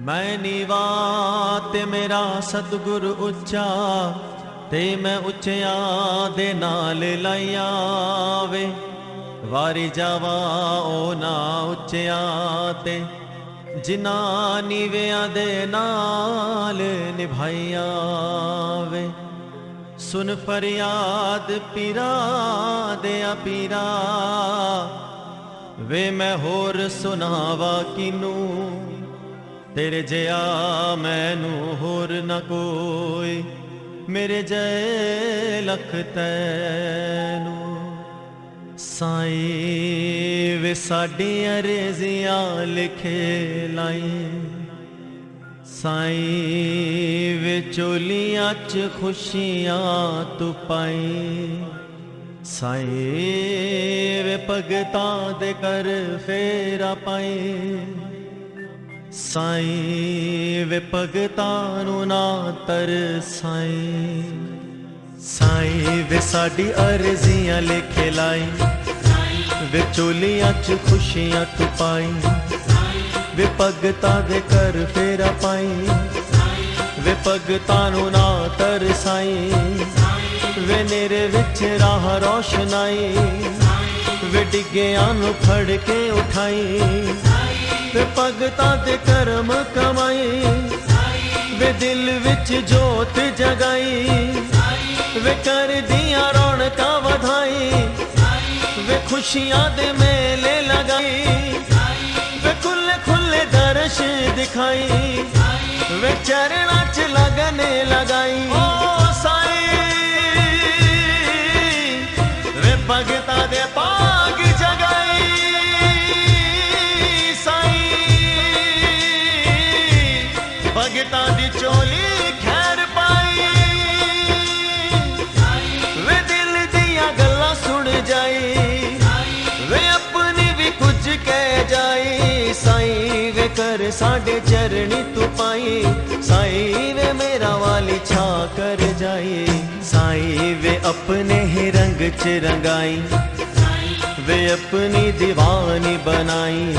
ਮੈਂ ਨੀਵਾ ਤੇ ਮੇਰਾ ਸਤਿਗੁਰ ਉੱਚਾ, ਤੇ ਮੈਂ ਉੱਚਿਆਂ ਦੇ ਨਾਲ ਲਾਇਆ ਵੇ ਵਾਰੀ ਜਾਵਾ ਉਹ ਨਾ ਉੱਚਿਆਂ ਤੇ, ਜਿਨ੍ਹਾਂ ਨੀਵਿਆਂ ਦੇ ਨਾਲ ਨਿਭਾਇਆ ਵੇ ਸੁਨ ਫਰਿਆਦ ਪੀਰਾ ਦੇ ਆ ਪੀਰਾ, ਵੇ ਮੈਂ ਹੋਰ ਸੁਣਾਵਾ ਕਿਨੂੰ? ਤੇਰੇ ਜਿਆ ਮੈਨੂੰ ਹੋਰ ਨਾ ਕੋਈ ਮੇਰੇ ਜੈ ਲਖ ਤੈਨੂੰ ਸਾਈ ਵੇ ਸਾਡੀ ਅਰਜ਼ੀਆਂ ਲਿਖੇ ਲਾਈ ਸਾਈ ਵੇ ਚੋਲੀਆਂ 'ਚ ਖੁਸ਼ੀਆਂ ਤੂੰ ਪਾਈ ਸਾਈ ਵੇ ਭਗਤਾਂ ਦੇ ਕਰ ਫੇਰਾ ਪਾਈ ਸਾਈਂ ਵੇ ਭਗਤਾਂ ਨੂੰ ਨਾ ਤਰਸਾਈ ਸਾਈਂ। ਵੇ ਸਾਡੀ ਅਰਜ਼ੀਆਂ ਲਿਖੇ ਲਾਈ। ਵੇ ਚੋਲੀਆਂ 'ਚ ਖੁਸ਼ੀਆਂ ਤੂੰ ਪਾਈ। ਵੇ ਭਗਤਾਂ ਦੇ ਕਰ ਫੇਰਾ ਪਾਈ। ਵੇ ਭਗਤਾਂ ਨੂੰ ਨਾ ਤਰਸਾਈ ਵੇ ਨੇਰੇ ਵਿੱਚ ਰਾਹ ਰੋਸ਼ਨਾਈ। ਵੇ ਡਿੱਗਿਆਂ ਨੂੰ ਫੜ ਕੇ ਉਠਾਈ। ਵੇ ਭਗਤਾਂ ਦੇ ਕਰਮ ਕਮਾਈ ਵੇ ਦਿਲ ਵਿੱਚ ਜੋਤ ਜਗਾਈ ਵੇ ਕਰਦੀਆਂ ਰੌਣਕਾਂ ਵਧਾਈ ਵੇ ਖੁਸ਼ੀਆਂ ਦੇ ਮੇਲੇ ਲਗਾਈ ਵੇ ਖੁੱਲੇ ਖੁੱਲੇ ਦਰਸ਼ ਦਿਖਾਈ ਵੇ ਚਰਣਾ ਚ ਲਗਨ ਲਗਾਈ साढ़े चरणी तू पाई साई वे मेरा वाली छा कर जाए। साई वे अपने ही रंग च रंगाई। वे अपनी दीवानी बनाई।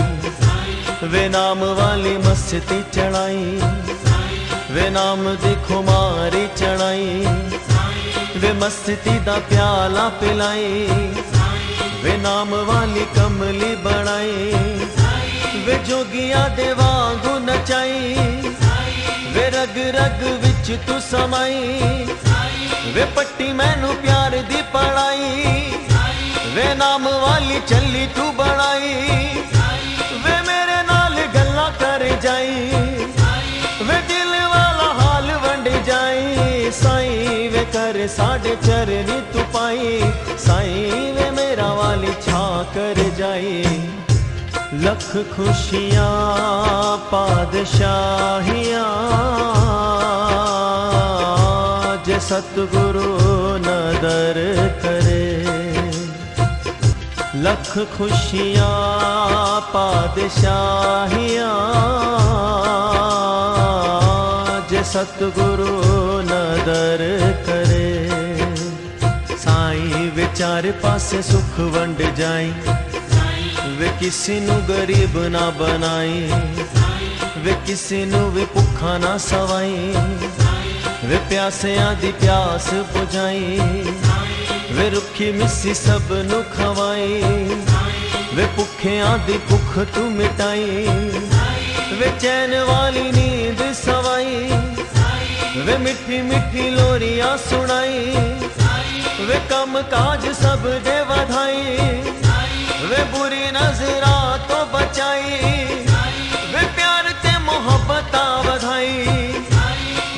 वे नाम वाली मस्ती चढ़ाई। वे नाम दी खुमारी चढ़ाई। वे मस्ती दा प्याला पिलाई। वे नाम वाली कमली बनाई। ਵੇ ਜੋਗੀਆਂ ਦੇ ਵਾਂਗੂ ਨਚਾਈ ਵੇ ਰਗ ਰਗ ਵਿੱਚ ਤੂੰ ਸਮਾਈ ਵੇ ਪੱਟੀ ਮੈਨੂੰ ਪਿਆਰ ਦੀ ਪੜਾਈ ਵੇ ਨਾਮ ਵਾਲੀ ਚੱਲੀ ਤੂੰ ਬਣਾਈ ਵੇ ਮੇਰੇ ਨਾਲ ਗੱਲਾਂ ਕਰ ਜਾਈ ਵੇ ਦਿਲ ਵਾਲਾ ਹਾਲ ਵੰਡ ਜਾਈ ਸਾਈ ਵੇ ਕਰ ਸਾਡੇ ਚਰਨੀ ਤੂੰ ਪਾਈ ਸਾਈ ਵੇ ਮੇਰਾ ਵਾਲੀ ਛਾ ਕਰ ਜਾਈ ਲੱਖ ਖੁਸ਼ੀਆਂ ਪਾਦਸ਼ਾਹੀਆਂ। ਜੇ ਸਤਿਗੁਰੂ ਨਦਰ ਕਰੇ, ਲੱਖ ਖੁਸ਼ੀਆਂ ਪਾਦਸ਼ਾਹੀਆਂ। ਜੇ ਸਤਿਗੁਰੂ ਨਦਰ ਕਰੇ, ਸਾਈਂ ਵਿਚਾਰ ਪਾਸੇ ਸੁਖ ਵੰਡ ਜਾਈ। ਵੇ ਕਿਸੇ ਨੂੰ ਗਰੀਬ ਨਾ ਬਣਾਏ ਵੇ ਕਿਸੇ ਨੂੰ ਵੀ ਭੁੱਖਾ ਨਾ ਸਵਾਏ ਵੇ ਪਿਆਸਿਆਂ ਦੀ ਪਿਆਸ 부ਝਾਏ ਵੇ ਰੁੱਖੀ ਮਿੱਸੀ ਸਭ ਨੂੰ ਖਵਾਏ ਵੇ ਭੁੱਖਿਆਂ ਦੀ ਭੁੱਖ ਤੂੰ ਮਿਟਾਏ ਵੇ ਚੈਨ ਵਾਲੀ ਨੀਂਦ ਸਵਾਈ ਵੇ ਮਿੱਠੀ ਮਿੱਠੀ ਲੋਰੀਆਂ ਸੁਣਾਈ ਵੇ ਕੰਮ ਕਾਜ ਸਭ ਦੇ ਵਧਾਈ वे बुरी नजरा तो बचाई। वे प्यार ते मोहब्बत बधाई।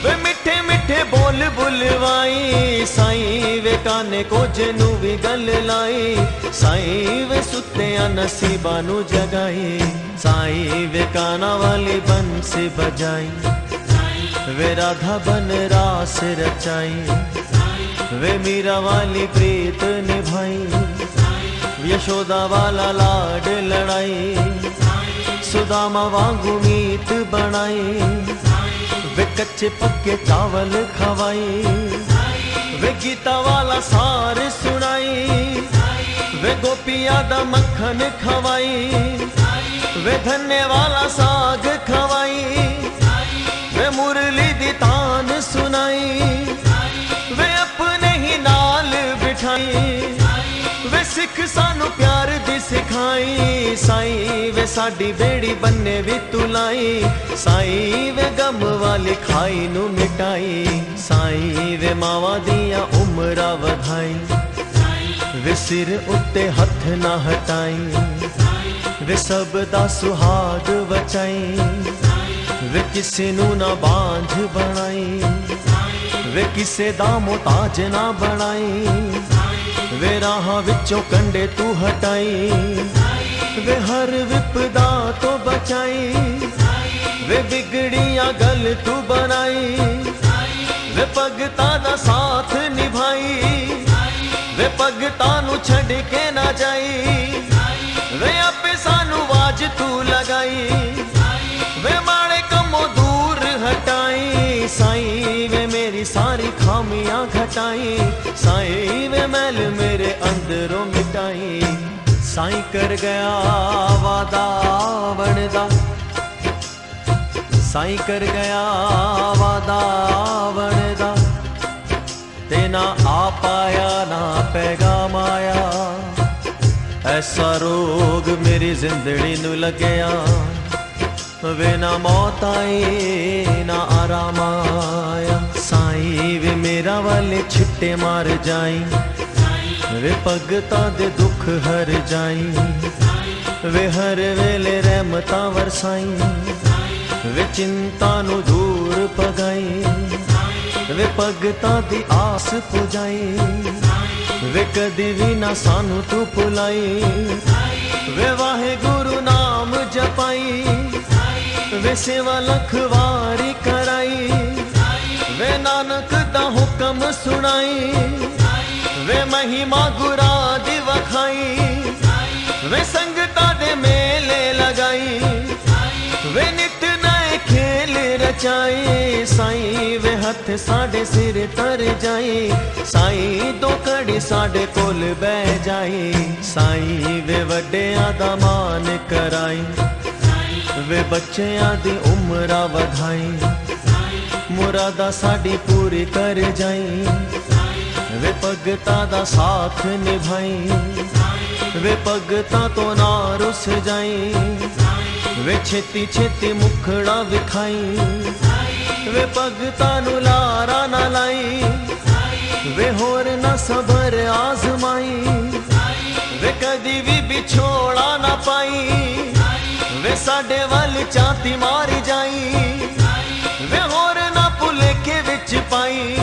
वे मिठे मिठे बोल बुलवाई। साई वे काने को जनू भी गल लाई। साई वे सुते नसीबा नु जगाई। साई वे काना वाली बंसी बजाई। वे राधा बन रास रचाई। वे मीरा वाली प्रीत निभाई। यशोदा वाला लाड लड़ाई। सुदामा वांगू मीत बनाई। वे कच्चे पक्के चावल खवाई। वे गीता वाला सार सुनाई। वे गोपिया दा मक्खन खवाई। वे धन्य वाला साग खवाई। वे मुरली दी तान सुनाई। वे अपने ही नाल बिठाई। ਸਿੱਖ ਸਾਨੂੰ ਪਿਆਰ ਦੀ ਸਿਖਾਈ ਸਾਈ ਵੇ ਸਾਡੀ ਬੇੜੀ ਬੰਨੇ ਵੀ ਤੂੰ ਲਾਈ ਸਾਈ ਵੇ ਗਮ ਵਾਲੀ ਖਾਈ ਨੂੰ ਮਿਟਾਈ ਸਾਈ ਵੇ ਮਾਵਾਂ ਦੀਆਂ ਉਮਰਾਂ ਵਧਾਈ ਵੇ ਸਿਰ ਉੱਤੇ ਹੱਥ ਨਾ ਹਟਾਈ ਵੇ ਸਭ ਦਾ ਸੁਹਾਗ ਵਚਾਈ ਵੇ ਕਿਸੇ ਨੂੰ ਨਾ ਬਾਂਝ ਬਣਾਈ ਵੇ ਕਿਸੇ ਦਾ ਮੁਤਾਜ ਨਾ ਬਣਾਈ ਵੇ ਰਾਹਾਂ ਵਿੱਚੋਂ ਕੰਡੇ ਤੂੰ ਹਟਾਈ। ਵੇ ਹਰ ਵਿਪਦਾ ਤੋਂ ਬਚਾਈ। ਵੇ ਵਿਗੜੀਆਂ ਗੱਲ ਤੂੰ ਬਣਾਈ। ਵੇ ਭਗਤਾਂ ਦਾ ਸਾਥ ਨਿਭਾਈ। ਵੇ ਭਗਤਾਂ ਨੂੰ ਛੱਡ ਕੇ ਨਾ ਜਾਈ। ਸਾਈਂ ਕਰ ਗਿਆ ਵਾਦਾ ਬਣਦਾ ਸਾਈਂ ਕਰ ਗਿਆ ਵਾਦਾ ਬਣਦਾ ਤੇ ਨਾ ਆ ਪਾਇਆ, ਨਾ ਪੈਗਾਮ ਆਇਆ ਐਸਾ ਰੋਗ ਮੇਰੀ ਜ਼ਿੰਦੜੀ ਨੂੰ ਲੱਗਿਆ। ਵੇ ਨਾ ਮੌਤ ਆਈ, ਨਾ ਆਰਾਮ ਆਇਆ। ਸਾਈਂ ਵੇ ਮੇਰਾ ਵਾਲੇ ਛਿੱਟੇ ਮਾਰ ਜਾਈ। ਵੇ ਭਗਤਾਂ ਦੇ ਦੁੱਖ ਹਰ ਜਾਈ। ਵੇ ਹਰ ਵੇਲੇ ਰਹਿਮਤਾਂ ਵਰਸਾਈ। ਵੇ ਚਿੰਤਾ ਨੂੰ ਦੂਰ ਪਗਾਈ ਵੇ ਭਗਤਾਂ ਦੀ ਆਸ ਪੁਜਾਈ। ਵੇ ਕਦੀ ਵੀ ਨਾ ਸਾਨੂੰ ਤੂੰ ਭੁਲਾਈ ਵੇ ਵਾਹਿਗੁਰੂ ਨਾਮ ਜਪਾਈ। ਵੇ ਸੇਵਾ ਲਖ ਵਾਰੀ ਕਰਾਈ। ਵੇ ਨਾਨਕ ਦਾ ਹੁਕਮ ਸੁਣਾਈ। महिमा गुरा दिव वे संगता दे मेले लगाई। वे नित नए खेल रचाई। साई, वे हथ साडे सिर तर जाई। साई, दो कड़ी साडे कोल बह जाई। साई, वे वड्डे आदा मान कराई। वे बच्चियाँ दी उम्र वधाई। मुरादा साडी पूरी कर जाई। ਭਗਤਾਂ ਦਾ ਸਾਥ ਨਿਭਾਈ। ਵੇ ਭਗਤਾਂ ਤੋਂ ਨਾ ਰੁੱਸ ਜਾਈ। ਵੇ ਛੇਤੀ ਛੇਤੀ ਮੁਖੜਾ ਵਿਖਾਈ। ਵੇ ਭਗਤਾਂ ਨੂੰ ਲਾਰਾ ਨਾ ਲਾਈ। ਵੇ ਹੋਰ ਨਾ ਸਬਰ ਆਜ਼ਮਾਈ। ਵੇ ਕਦੀ ਵੀ ਵਿਛੋੜਾ ਨਾ ਪਾਈ। ਵੇ ਸਾਡੇ ਵੱਲ ਚਾਤੀ ਮਾਰੀ ਜਾਈ। ਵੇ ਹੋਰ ਨਾ ਭੁਲੇਖੇ ਵਿੱਚ ਪਾਈ।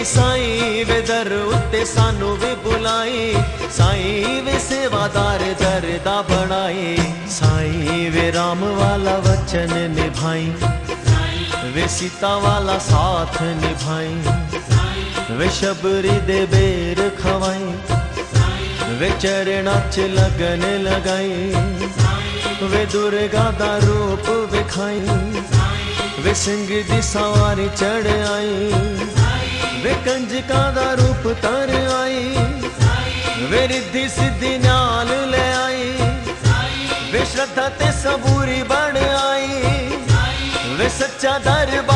ਬਿਠਾਈ ਸਾਈ ਵੇ ਦਰ ਉੱਤੇ ਸਾਨੂੰ ਵੀ ਬੁਲਾਈ ਸਾਈ ਵੇ ਸੇਵਾਦਾਰ ਦਰ ਦਾ ਬਣਾਈ ਸਾਈ ਵੇ ਰਾਮ ਵਾਲਾ ਵਚਨ ਨਿਭਾਈ ਵੇ ਸੀਤਾ ਵਾਲਾ ਸਾਥ ਨਿਭਾਈ ਵੇ ਸ਼ਬਰੀ ਦੇ ਬੇਰ ਖਵਾਈ ਵੇ ਚਰਨਾਂ 'ਚ ਲਗਨ ਲਗਾਈ ਵੇ ਦੁਰਗਾ ਦਾ ਰੂਪ ਵਿਖਾਈ ਵੇ ਸਿੰਘ ਦੀ ਸਵਾਰੀ ਚੜ ਆਈ वे कंजका दा रूप तर आई। वे रिद्धि सिद्धि नाल ले आई। वे श्रद्धा ते सबूरी बन आई। वे सच्चा दरबार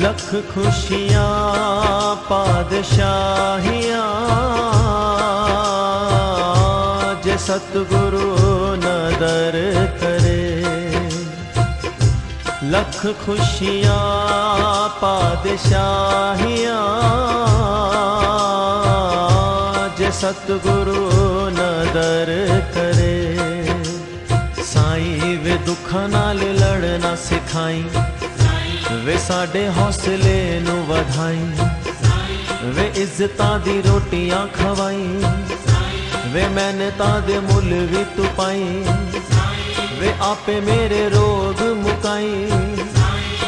लख खुशियाँ, पादशाहियाँ। जे सतगुरु नदर करे। लख खुशियाँ, पादशाहियाँ। जे सतगुरु नदर करे। साईं, वे दुख नाल लड़ना सिखाई। ਵੇ ਸਾਡੇ ਹੌਸਲੇ ਨੂੰ ਵਧਾਈ ਵੇ ਇੱਜ਼ਤਾਂ ਦੀ ਰੋਟੀਆਂ ਖਵਾਈ ਵੇ ਮਿਹਨਤਾਂ ਦੇ ਮੁੱਲ ਵੀ ਤੂੰ ਪਾਈ ਵੇ ਆਪੇ ਮੇਰੇ ਰੋਗ ਮੁਕਾਈ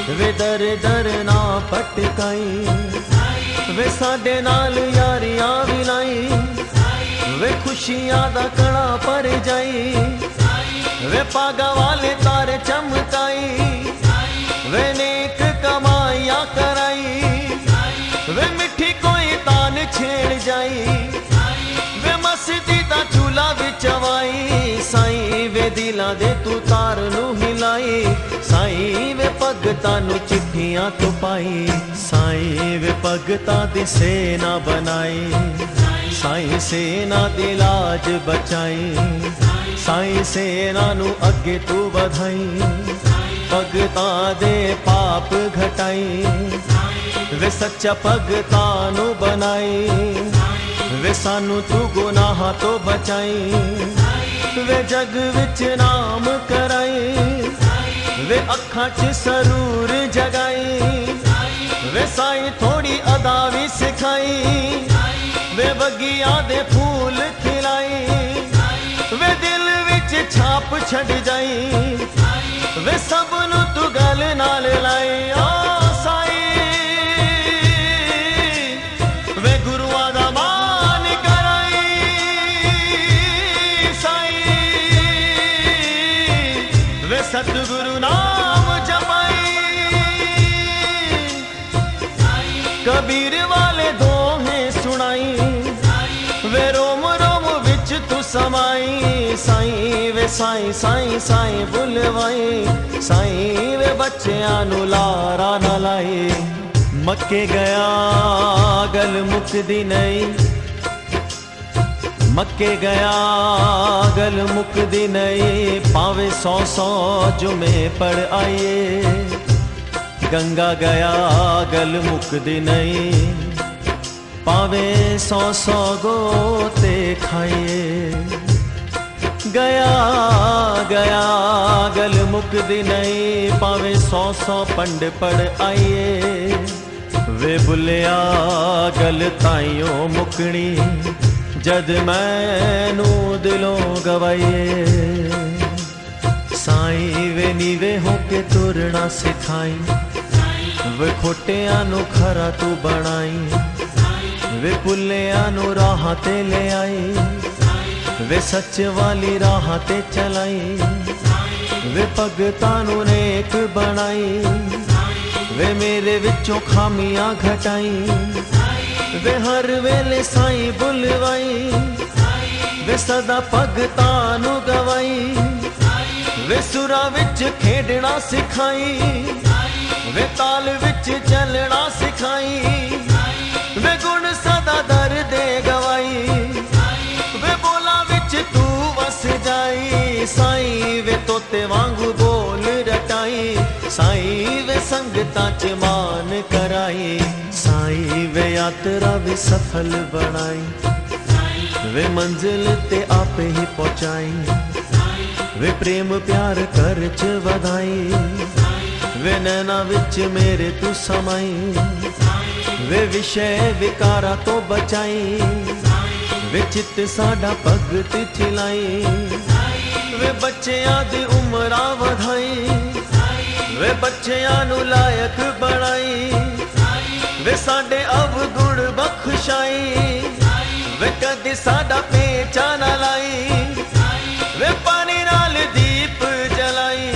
ਵੇ ਦਰ ਦਰ ਨਾ ਪਟਕਾਈ ਵੇ ਸਾਡੇ ਨਾਲ ਯਾਰੀਆਂ ਵੀ ਲਾਈ ਵੇ ਖੁਸ਼ੀਆਂ ਦਾ ਕਣਾ ਪਰ ਜਾਈ ਵੇ ਪਾਗਾ ਵਾਲੇ ਤਾਰੇ ਚਮਕਾਈ ਛੇੜ ਜਾਈ। ਵੇ ਮਸਤੀ ਦਾ ਚੂਲਾ ਵਿੱਚ ਵਾਈ ਸਾਈ ਵੇ ਦਿਲਾਂ ਦੇ ਤੂੰ ਤਾਰ ਨੂੰ ਹਿਲਾਈ ਸਾਈ ਵੇ ਭਗਤਾਂ ਨੂੰ ਚਿੱਠੀਆਂ ਤੋਂ ਪਾਈ। ਸਾਈਂ ਵੇ ਭਗਤਾਂ ਦੀ ਸੇਨਾ ਬਣਾਈ। ਸਾਈਂ ਸੇਨਾ ਦੀ ਲਾਜ ਬਚਾਈ। ਸਾਈ ਸੇਨਾ ਨੂੰ ਅੱਗੇ ਤੂੰ ਵਧਾਈ। ਭਗਤਾਂ ਦੇ ਪਾਪ ਘਟਾਈ। ਵੇ ਸੱਚਾ ਭਗਤਾਂ ਨੂੰ ਬਣਾਈ। ਵੇ ਸਾਨੂੰ ਤੂੰ ਗੁਨਾਹਾਂ ਤੋਂ ਬਚਾਈ। ਵੇ ਜਗ ਵਿੱਚ ਨਾਮ ਕਰਾਈ। ਵੇ ਅੱਖਾਂ 'ਚ ਸਰੂਰ ਜਗਾਈ। ਵੇ ਸਾਈ ਥੋੜੀ ਅਦਾ ਵੀ ਸਿਖਾਈ। ਵੇ ਬਗੀਆਂ ਦੇ ਫੂਲ ਖਿਲਾਈ। ਵੇ ਦਿਲ ਵਿੱਚ ਛਾਪ ਛੱਡ ਜਾਈ। ਵੇ ਸਭ ਨੂੰ ਤੂੰ ਗੱਲ ਨਾਲ ਲਾਈ ਆ। ਵੇ ਸਾਈ ਸਾਈ ਸਾਈ ਬੁਲਵਾਈ ਸਾਈ ਵੇ ਬੱਚਿਆਂ ਨੂੰ ਲਾਰਾ ਨਾ ਲਾਈ ਮੱਕੇ ਗਿਆ ਗਲ ਮੁਕਦੀ ਨਹੀਂ ਮੱਕੇ ਗਿਆ ਗਲ ਮੁਕਦੀ ਨਹੀਂ ਪਾਵੇ ਸੌ ਸੌ ਜੁਮੇ ਪੜ ਆਈਏ ਗੰਗਾ ਗਿਆ ਗਲ ਮੁਕਦੀ ਨਹੀਂ ਪਾਵੇ ਸੌ ਸੌ ਗੋਤੇ ਖਾਈਏ गया गया, गल मुक नहीं, पावे सौ सौ पंड पड़ आइए। वे बुलिया गल ताइयों मुकनी, जद मैनू दिलों गवाइए। साई वे नीवे होके तुरना सिखाई, वे खोटिया खरा तू बनाई, वे पुलिया राह ते ले आई। ਵੇ ਸੱਚ ਵਾਲੀ ਰਾਹ ਤੇ ਚਲਾਈ। ਵੇ ਭਗਤਾਂ ਨੂੰ ਨੇਕ ਬਣਾਈ। ਵੇ ਮੇਰੇ ਵਿੱਚੋਂ ਖਾਮੀਆਂ ਘਟਾਈ। ਵੇ ਹਰ ਵੇਲੇ ਸਾਈ ਬੁਲਵਾਈ। ਵੇ ਸਦਾ ਭਗਤਾਂ ਨੂੰ ਗਵਾਈ। ਵੇ ਸੁਰਾਂ ਵਿੱਚ ਖੇਡਣਾ ਸਿਖਾਈ। ਵੇ ਤਾਲ ਵਿੱਚ ਚੱਲਣਾ ਸਿਖਾਈ। ਯਾਤਰਾ ਵੀ ਸਫਲ ਬਣਾਈ। ਵੇ ਮੰਜ਼ਿਲ ਤੇ ਆਪੇ ਹੀ ਪਹੁੰਚਾਈ। ਵੇ ਪ੍ਰੇਮ ਪਿਆਰ ਕਰ ਚ ਵਧਾਈ। ਵੇ ਨੈਣਾ ਵਿੱਚ ਮੇਰੇ ਤੂੰ ਸਮਾਈ। ਵੇ ਵਿਸ਼ੇ ਵਿਕਾਰਾਂ ਤੋਂ ਬਚਾਈ। ਵੇ ਚਿੱਤ ਸਾਡਾ ਭਗਤ ਚਲਾਈ। ਵੇ ਬੱਚਿਆਂ ਦੀ ਉਮਰਾਂ ਵਧਾਈ। ਵੇ ਬੱਚਿਆਂ ਨੂੰ ਲਾਇਕ ਬਣਾਈ। ਵੇ ਸਾਡੇ ਅਵਗੁਣ ਬਖਸ਼ਾਈ। ਵੇ ਕਦੇ ਸਾਡਾ ਪੇਚਾ ਨਾ ਲਾਈ। ਵੇ ਪਾਣੀ ਨਾਲ ਦੀਪ ਜਲਾਈ।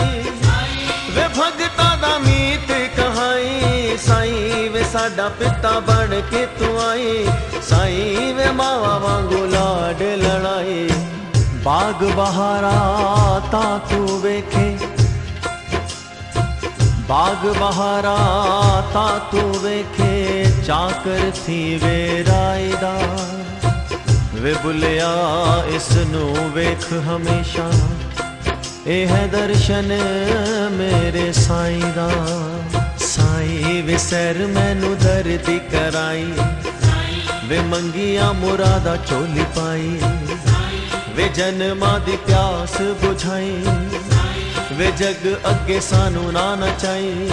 ਵੇ ਭਗਤਾਂ ਦਾ ਮੀਤ ਕਹਾਈ। ਸਾਈ ਵੇ ਸਾਡਾ ਪਿਤਾ ਬਣ ਕੇ ਤੂੰ ਆਈ। ਸਾਈ ਵੇ ਮਾਵਾ ਵਾਂਗੂ ਲਾਡ ਲੜਾਈ। ਬਾਗ ਬਹਾਰਾ ਤਾਂ ਤੂੰ ਵੇਖੇ। बाग बहारा, तातु वेखे, चाकर थी वे रायदार। वे बुलिया, इसनु वेख हमेशा। ए दर्शन मेरे साई दा साई विसर मैनू दर्द कराई। वे मंगिया मुरादा चोली पाई। वे जन्मा दी प्यास बुझाई। ਵੇ ਜਗ ਅੱਗੇ ਸਾਨੂੰ ਨਾ ਨਚਾਈ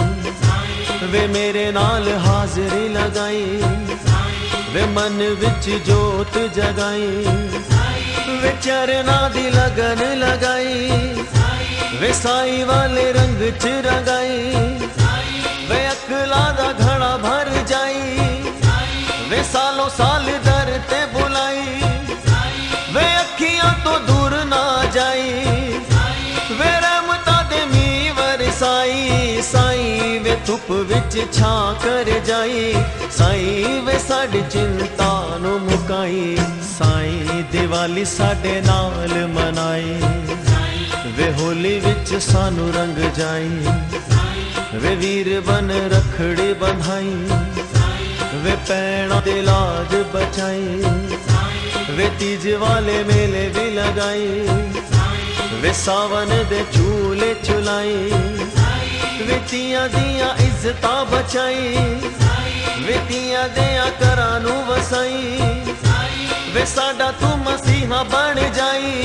ਵੇ ਮੇਰੇ ਨਾਲ ਹਾਜ਼ਰੀ ਲਗਾਈ ਵੇ ਮਨ ਵਿੱਚ ਜੋਤ ਜਗਾਈ ਵੇ ਚਰਨਾਂ ਦੀ ਲਗਨ ਲਗਾਈ ਵੇ ਸਾਈ ਵਾਲੇ ਰੰਗ ਚ ਰੰਗਾਈ ਵੇ ਅਕਲਾਂ ਦਾ ਘੜਾ ਭਰ ਜਾਈ ਵੇ ਸਾਲੋਂ ਸਾਲ ਦਰ ਤੇ ਬੁਲਾਈ ਵਿੱਚ ਛਾਂ ਕਰ ਜਾਈ। ਸਾਈਂ ਵੇ ਸਾਡੀ ਚਿੰਤਾ ਨੂੰ ਮੁਕਾਈ। ਸਾਈਂ ਦੀਵਾਲੀ ਸਾਡੇ ਨਾਲ ਮਨਾਈ। ਵੇ ਹੋਲੀ ਵਿੱਚ ਸਾਨੂੰ ਰੰਗ ਜਾਈ। ਵੇ ਵੀਰ ਬਨ ਰਖੜੀ ਬੰਧਾਈ। ਵੇ ਪੈਣਾ ਦੇ ਲਾਜ ਬਚਾਈ। ਵੇ ਤੀਜ ਵਾਲੇ ਮੇਲੇ ਵੀ ਲਗਾਈ। ਵੇ ਸਾਵਨ ਦੇ ਝੂਲੇ ਝੁਲਾਈ। ਵੇ ਦੀਆਂ ਇੱਜ਼ਤਾਂ ਬਚਾਈ। ਵੇ ਤੀਆਂ ਦਿਆਂ ਘਰਾਂ ਨੂੰ ਵਸਾਈ। ਵੇ ਸਾਡਾ ਤੂੰ ਮਸੀਹਾ ਬਣ ਜਾਈ।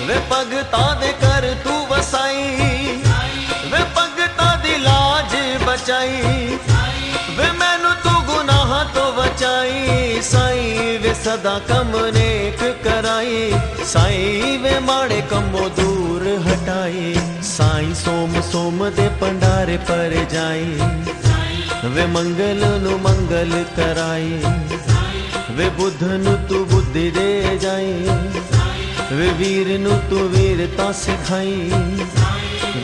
ਵੇ ਭਗਤਾਂ ਦੇ ਕਰ ਤੂੰ ਵਸਾਈ। ਵੇ ਭਗਤਾਂ ਦੀ ਲਾਜ ਬਚਾਈ। सदा कम नेक कराई, साई वे माड़े कमो दूर हटाए साई सोम सोम दे पंडारे पर जाई। वे मंगल नु मंगल कराई, वे बुद्ध नु तू बुद्धि दे जाए वे वीर नु तू वीरता सिखाई,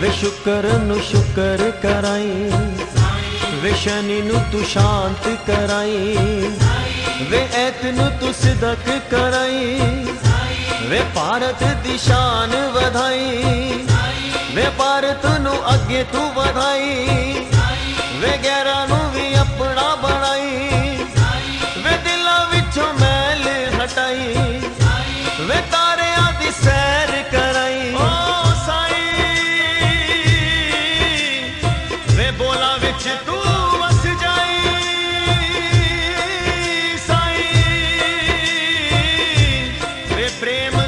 वे शुक्र नु शुक्र कराई, वे शनि नु तू शांत कराई। ਵੇ ਐਤ ਤੂੰ ਸਿਦਕ ਕਰਾਈ। ਵੇ ਭਾਰਤ ਦੀ ਸ਼ਾਨ ਵਧਾਈ। ਵੇ ਭਾਰਤ ਨੂੰ ਅੱਗੇ ਤੂੰ ਵਧਾਈ। ਵੇ ਗੈਰਾਂ ਨੂੰ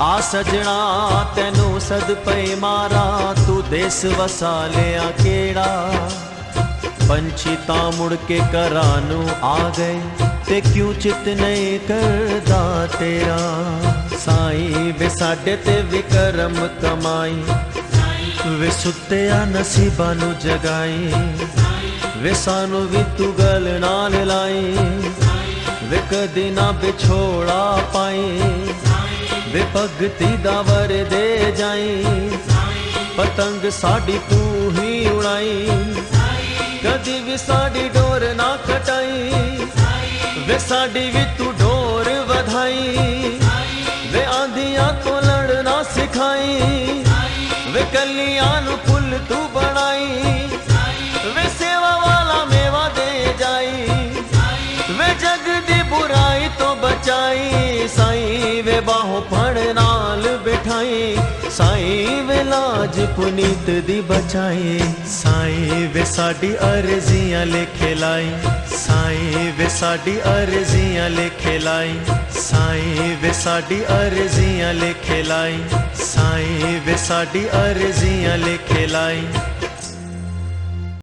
ਆ ਸਜਣਾ ਤੈਨੂੰ ਸਦ ਪਈ ਮਾਰਾ ਆ ਸਜਣਾ ਤੈਨੂੰ ਸਦ ਪਈ ਮਾਰਾ ਤੂੰ ਦੇਸ ਵਸਾ ਲਿਆ ਕਿਹੜਾ ਪੰਛੀ ਤਾਂ ਮੁੜ ਕੇ ਘਰਾਂ ਨੂੰ ਆ ਗਏ ਤੇ ਕਿਉਂ ਚਿਤ ਨਹੀਂ ਕਰਦਾ ਤੇਰਾ ਸਾਈਂ ਵੇ ਸਾਡੇ ਤੇ ਵਿਕਰਮ ਕਮਾਈ ਵੇ ਸੁੱਤਿਆ ਨਸੀਬਾਂ ਨੂੰ ਜਗਾਈ ਵੇ ਸਾਨੂੰ ਵੀ ਤੂੰ ਗਲ ਨਾਲ ਲਾਈ ਵੇ ਕਦੀ ਨਾ ਵਿਛੋੜਾ ਪਾਈ वे भगती दे जाई। पतंग साडी ही उड़ाई। कदी भी साडी डोर ना कटाई। वे साडी भी तू डोर बधाई वे आंधिया तो लड़ना सिखाई। वे कलियाँ पुल तू बनाई। पहुंचाई साईं वे बाहों फण नाल बिठाई, साईं वे लाज पुनीत दी बचाई, साईं वे साडी अर्जियाँ लेखे लाई, साईं वे साडी अर्जियाँ लेखे लाई, साईं वे साडी अर्जियाँ लेखे लाई, साईं वे साडी अर्जियाँ लेखे लाई।